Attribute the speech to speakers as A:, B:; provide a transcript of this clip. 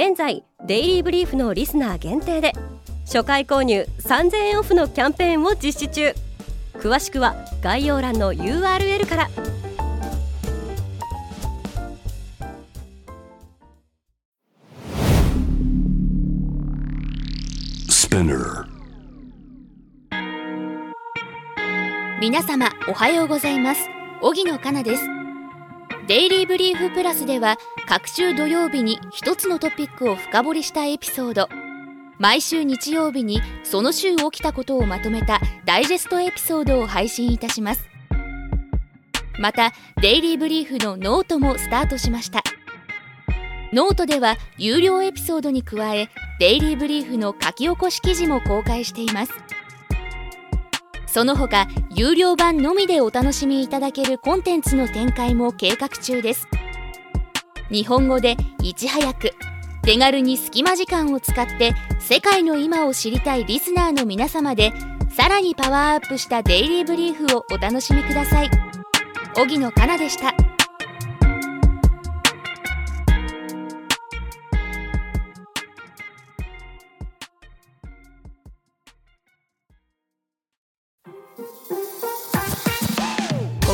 A: 現在デイリーブリーフのリスナー限定で初回購入3000円オフのキャンペーンを実施中。詳しくは概要欄の URL から。
B: 皆様おはようございます。荻野かなですデイリーブリーフプラスでは各週土曜日に一つのトピックを深掘りしたエピソード。毎週日曜日にその週起きたことをまとめたダイジェストエピソードを配信いたします。またデイリーブリーフのノートもスタートしました。ノートでは有料エピソードに加えデイリーブリーフの書き起こし記事も公開しています。その他有料版のみでお楽しみいただけるコンテンツの展開も計画中です。日本語でいち早く手軽に隙間時間を使って世界の今を知りたいリスナーの皆様でさらにパワーアップしたデイリーブリーフをお楽しみください。荻野かなでした。